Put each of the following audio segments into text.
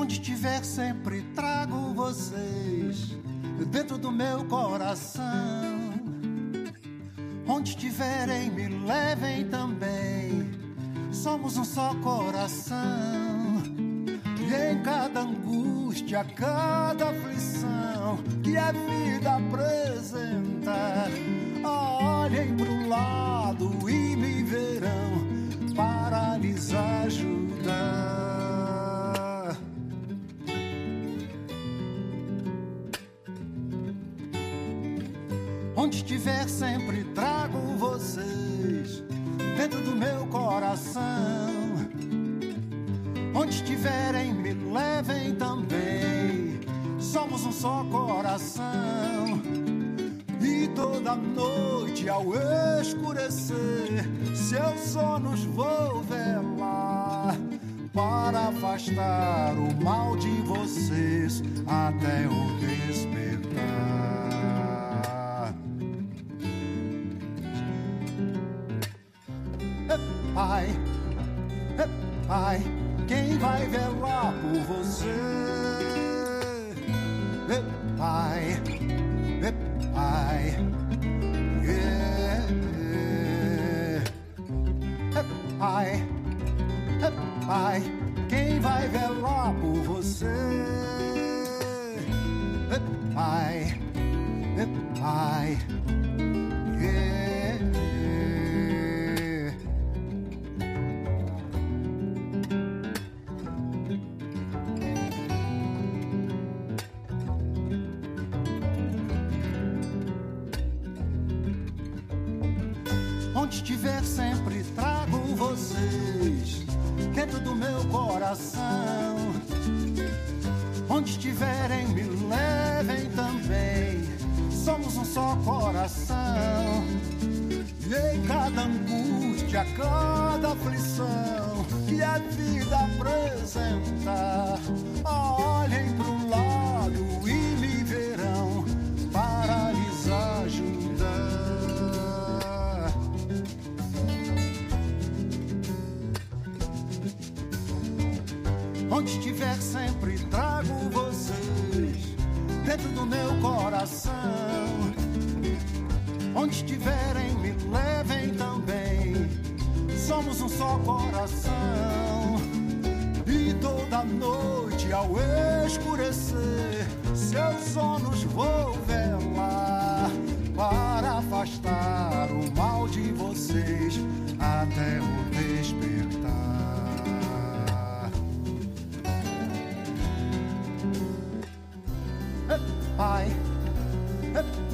Onde estiver, sempre trago vocês dentro do meu coração. Onde estiverem, me levem também. Somos um só coração. E em cada angústia, cada aflição que a vida apresentar, olhem pro lado e me verão para Onde estiver, sempre trago vocês dentro do meu coração. Onde estiverem, me levem também. Somos um só coração. E toda noite ao escurecer, seus sonos vou velar para afastar o mal de vocês até o despertar. Pai, Pai, quem vai velar por você? Pai, Pai. Pai, Pai, quem vai velar por você? Pai, Pai, Onde estiver, sempre trago vocês dentro do meu coração. Onde estiverem, me levem também. Somos um só coração. E em cada angústia, cada aflição que a vida apresenta, olhem Onde estiver, sempre trago vocês dentro do meu coração. Onde estiverem, me levem também. Somos um só coração. E toda noite ao escurecer, seus sonos vou velar Pai,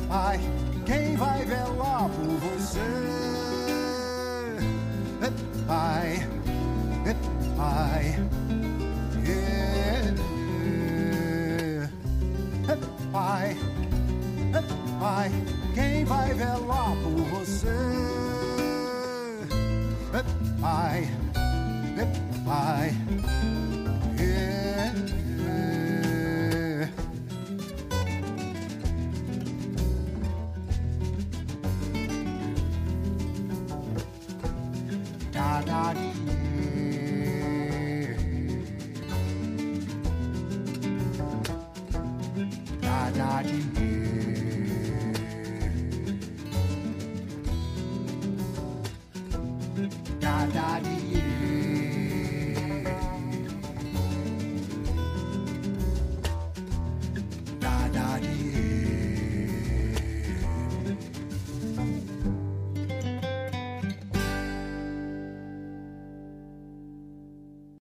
Pai, quem vai velar por você? Pai, Pai. Pai, Pai, quem vai velar por você? Pai, Pai, dee. Da da dee.